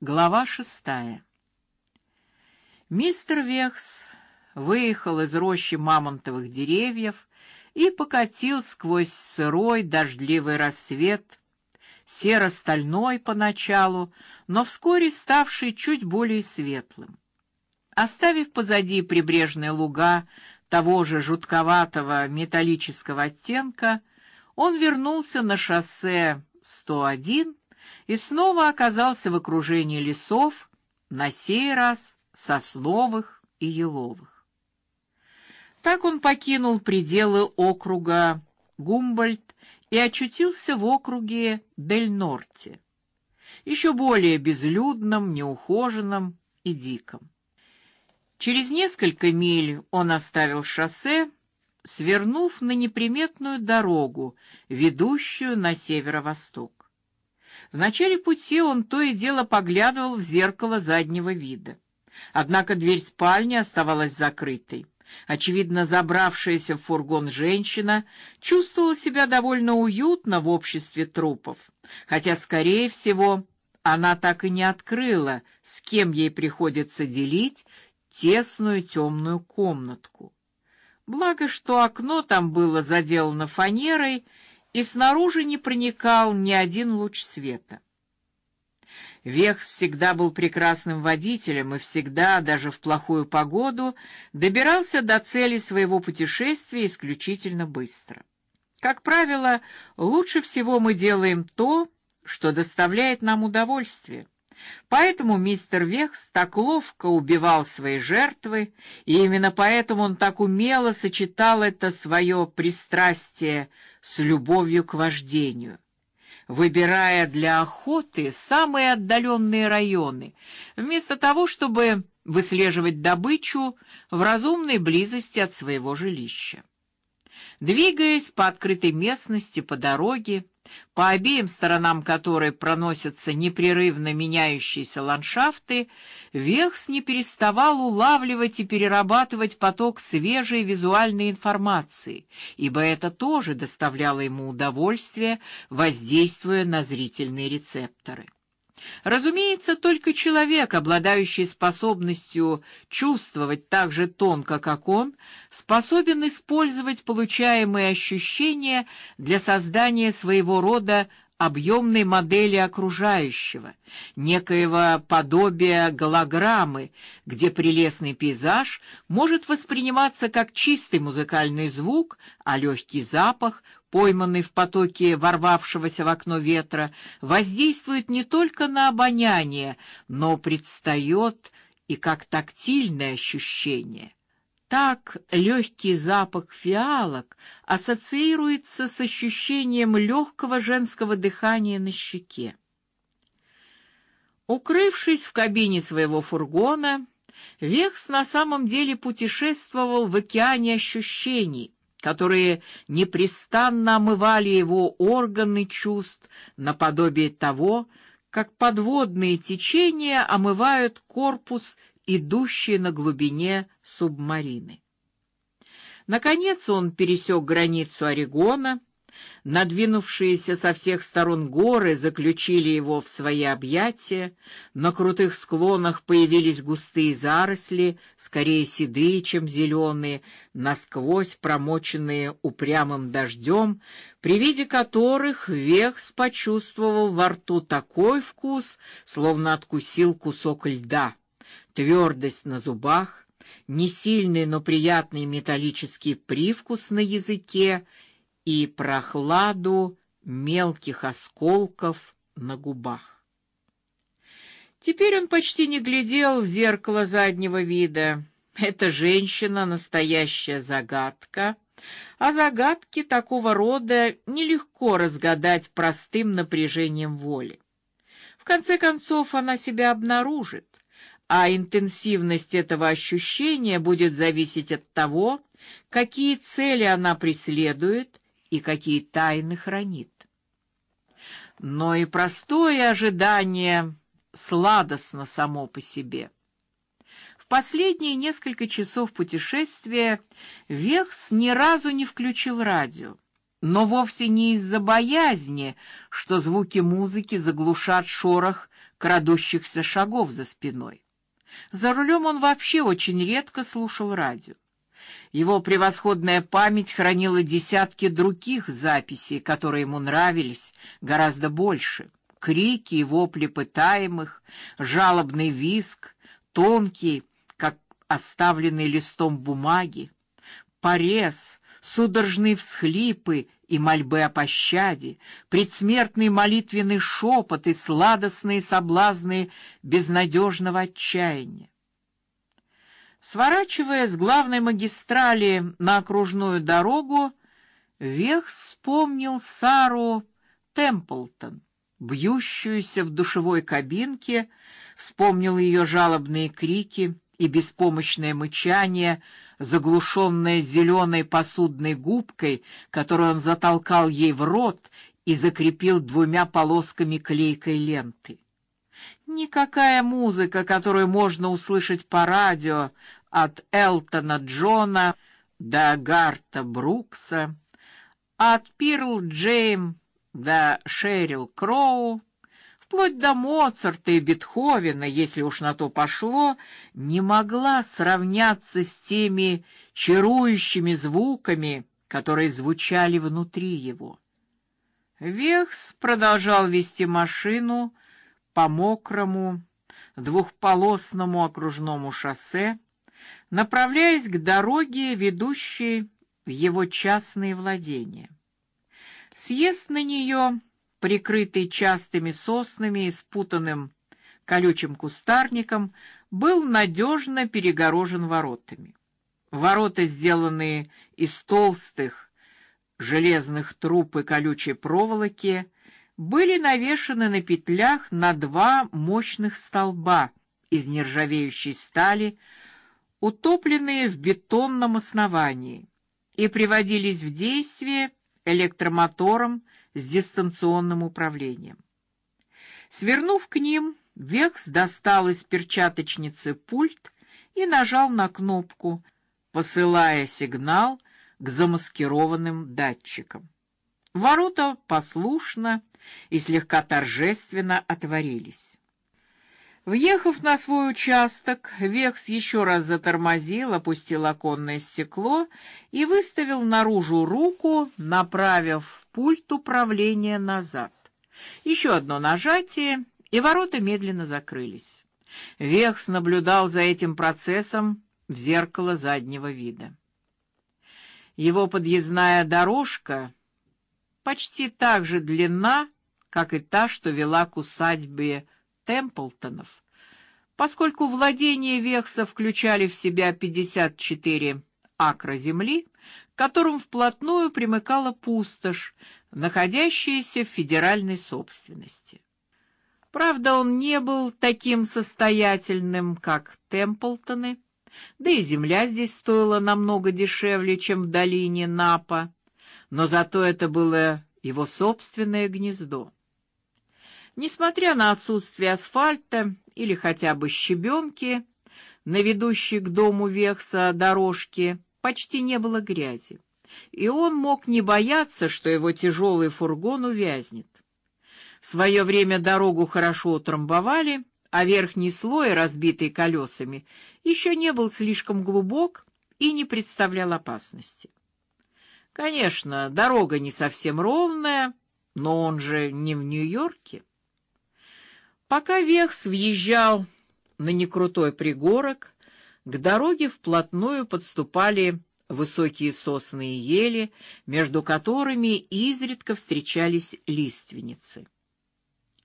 Глава шестая. Мистер Вехс выехал из рощи мамонтовых деревьев и покатил сквозь сырой дождливый рассвет, серо-стальной поначалу, но вскоре ставший чуть более светлым. Оставив позади прибрежные луга того же жутковатого металлического оттенка, он вернулся на шоссе 101 и снова оказался в окружении лесов, на сей раз сосновых и еловых. Так он покинул пределы округа Гумбольдт и очутился в округе Дель-Норте, еще более безлюдном, неухоженном и диком. Через несколько миль он оставил шоссе, свернув на неприметную дорогу, ведущую на северо-восток. В начале пути он то и дело поглядывал в зеркало заднего вида. Однако дверь спальни оставалась закрытой. Очевидно, забравшаяся в фургон женщина чувствовала себя довольно уютно в обществе трупов, хотя, скорее всего, она так и не открыла, с кем ей приходится делить тесную темную комнатку. Благо, что окно там было заделано фанерой, и снаружи не проникал ни один луч света. Вех всегда был прекрасным водителем и всегда, даже в плохую погоду, добирался до цели своего путешествия исключительно быстро. Как правило, лучше всего мы делаем то, что доставляет нам удовольствие. Поэтому мистер Вехс так ловко убивал свои жертвы, и именно поэтому он так умело сочетал это свое пристрастие с любовью к вождению, выбирая для охоты самые отдаленные районы, вместо того, чтобы выслеживать добычу в разумной близости от своего жилища. Двигаясь по открытой местности по дороге, по обеим сторонам которой проносятся непрерывно меняющиеся ландшафты, Вехс не переставал улавливать и перерабатывать поток свежей визуальной информации, ибо это тоже доставляло ему удовольствие, воздействуя на зрительные рецепторы. Разумеется, только человек, обладающий способностью чувствовать так же тонко, как он, способен использовать получаемые ощущения для создания своего рода объемной модели окружающего, некоего подобия голограммы, где прелестный пейзаж может восприниматься как чистый музыкальный звук, а легкий запах пойманный в потоке ворвавшегося в окно ветра, воздействует не только на обоняние, но предстает и как тактильное ощущение. Так легкий запах фиалок ассоциируется с ощущением легкого женского дыхания на щеке. Укрывшись в кабине своего фургона, Векс на самом деле путешествовал в океане ощущений, которые непрестанно омывали его органы чувств наподобие того, как подводные течения омывают корпус, идущий на глубине субмарины. Наконец он пересек границу Орегона Надвинувшиеся со всех сторон горы заключили его в свои объятия. На крутых склонах появились густые заросли, скорее седые, чем зеленые, насквозь промоченные упрямым дождем, при виде которых Вехс почувствовал во рту такой вкус, словно откусил кусок льда. Твердость на зубах, не сильный, но приятный металлический привкус на языке и прохладу мелких осколков на губах. Теперь он почти не глядел в зеркало заднего вида. Эта женщина настоящая загадка, а загадки такого рода нелегко разгадать простым напряжением воли. В конце концов она себя обнаружит, а интенсивность этого ощущения будет зависеть от того, какие цели она преследует и какие тайны хранит. Но и простое ожидание сладостно само по себе. В последние несколько часов путешествия Вехс ни разу не включил радио. но вовсе не из-за боязни, что звуки музыки заглушат шорох крадущихся шагов за спиной. За рулем он вообще очень редко слушал радио. Его превосходная память хранила десятки других записей, которые ему нравились гораздо больше. Крики и вопли пытаемых, жалобный визг, тонкий, как оставленный листом бумаги, порез, судорожные всхлипы и мольбы о пощаде, предсмертный молитвенный шепот и сладостные соблазны безнадежного отчаяния. Сворачивая с главной магистрали на окружную дорогу, Вех вспомнил Сару Темплтон, бьющуюся в душевой кабинке, вспомнил ее жалобные крики и беспомощное мычание, заглушенное зеленой посудной губкой, которую он затолкал ей в рот и закрепил двумя полосками клейкой ленты. Никакая музыка, которую можно услышать по радио, от Элтона Джона до Гарта Брукса, от Пирл Джейм до Шерил Кроу, вплоть до Моцарта и Бетховена, если уж на то пошло, не могла сравняться с теми чарующими звуками, которые звучали внутри его. Вехс продолжал вести машину по мокрому двухполосному окружному шоссе, направляясь к дороге, ведущей в его частные владения. Съезд на нее, прикрытый частыми соснами и спутанным колючим кустарником, был надежно перегорожен воротами. Ворота, сделанные из толстых железных труб и колючей проволоки, были навешаны на петлях на два мощных столба из нержавеющей стали, утопленные в бетонном основании, и приводились в действие электромотором с дистанционным управлением. Свернув к ним, Векс достал из перчаточницы пульт и нажал на кнопку, посылая сигнал к замаскированным датчикам. Ворота послушно и слегка торжественно отворились. Въехав на свой участок, Векс еще раз затормозил, опустил оконное стекло и выставил наружу руку, направив пульт управления назад. Еще одно нажатие, и ворота медленно закрылись. Векс наблюдал за этим процессом в зеркало заднего вида. Его подъездная дорожка почти так же длинна, как и та, что вела к усадьбе Темплтонов, поскольку владения Векса включали в себя 54 акра земли, к которым вплотную примыкала пустошь, находящаяся в федеральной собственности. Правда, он не был таким состоятельным, как Темплтоны, да и земля здесь стоила намного дешевле, чем в долине Напа, но зато это было его собственное гнездо. Несмотря на отсутствие асфальта или хотя бы щебенки, на ведущей к дому Векса дорожке почти не было грязи, и он мог не бояться, что его тяжелый фургон увязнет. В свое время дорогу хорошо утрамбовали, а верхний слой, разбитый колесами, еще не был слишком глубок и не представлял опасности. Конечно, дорога не совсем ровная, но он же не в Нью-Йорке. Пока Вехс въезжал на некрутой пригорок, к дороге вплотную подступали высокие сосны и ели, между которыми изредка встречались лиственницы.